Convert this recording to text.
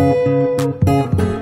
Música